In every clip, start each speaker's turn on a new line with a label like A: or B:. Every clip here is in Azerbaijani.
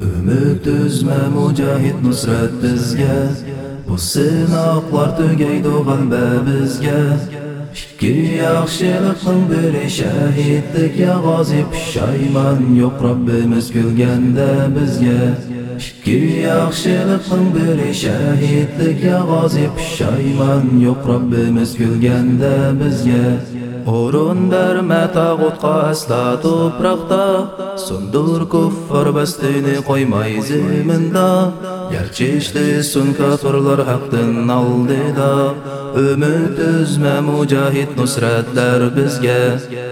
A: Ümid üzme mujahid nusrat bizga. Bu sinoqlar tugaydi g'alba bizga. Ikki yaxshilikning biri shahidlik ya g'ozi pushaymon yo'q Robbimiz kulganda bizga. Ikki yaxshilikning biri shahidlik ya g'ozi pushaymon yo'q Robbimiz kulganda bizga. O'rin berma tag'utqa asla to'proqda Sundur kuffar bastini qo'ymay ziminda Gerçi işlisun kafirlar haqdan aldida Ümid üzme mücahid nusratlar bizga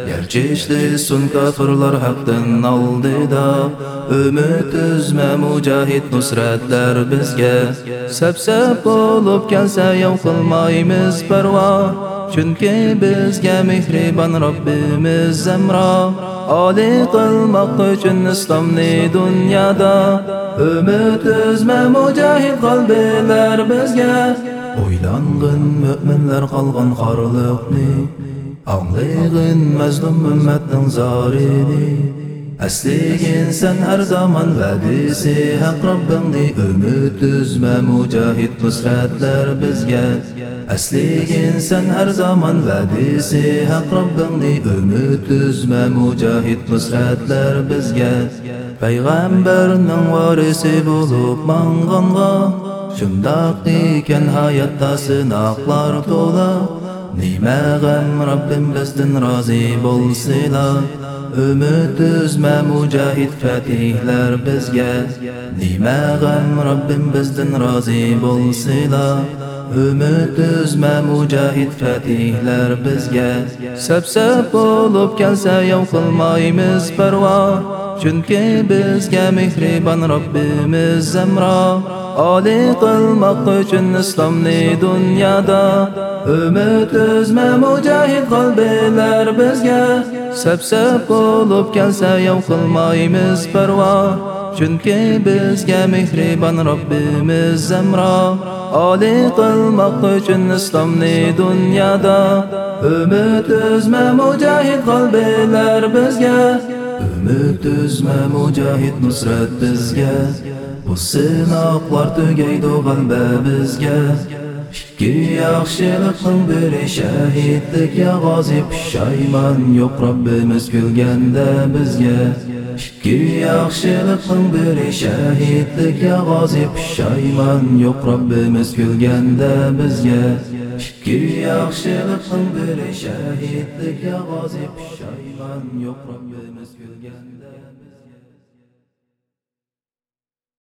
A: Gerçi işlisun kafirlar haqdan aldida Ümid üzme mücahid nusratlar bizga Sep-sep olup kelsa yav qilmaymiz parvo Chunki bizga mehribon Robbimiz zamro Ali qilmoq uchun islomni dunyoda Ümid üzme mücahid qalbilar bizga O'ylang'in mu'minlar qolgan xorliqni Anglayg'in mazlum ummatning zorini Asligin sen her zaman vadisi haq Rabbingni Ümid üzme mücahid nusratlar bizga Asligin sen her zaman vadisi haq Rabbingni Ümid üzme mücahid nusratlar bizga Payg'ambarning varisi bo'lib manganға Shundaq ekan hayotda sinoqlar to'la. Nima g'am Rabbim bizdan rozi bo'lsila Ümid üzme mücahid fatihlar bizga Nima g'am Rabbim bizdan rozi bo'lsila Ümid üzme mücahid fatihlar bizga Sep-sep bo'lib kelsa yav qilmaymiz parvo Chunki bizga mehribon Robbimiz zamro Ali qilmoq uchun islomni dunyoda Ümid üzme mücahid qalbilar bizga Sep-sep bo'lib kelsa yav qilmaymiz parvo Chunki bizga mehribon Robbimiz zamro Ali qilmoq uchun islomni dunyoda Ümid üzme mücahid qalbilar bizga Ümid üzme mujahid nusrat bizga. Bu sinoqlar tugaydi g'alba bizga. Ikki yaxshilikning biri shahidlik ya g'ozi pushaymon yo'q Robbimiz kulganda bizga. Ki yaxshilikning biri shahidlik ya g'ozib Shayman yo'q Rabbimiz kulganda bizga Ki yaxshilikning biri shahidlik ya g'ozib Shayman yo'q Rabbimiz kulganda bizga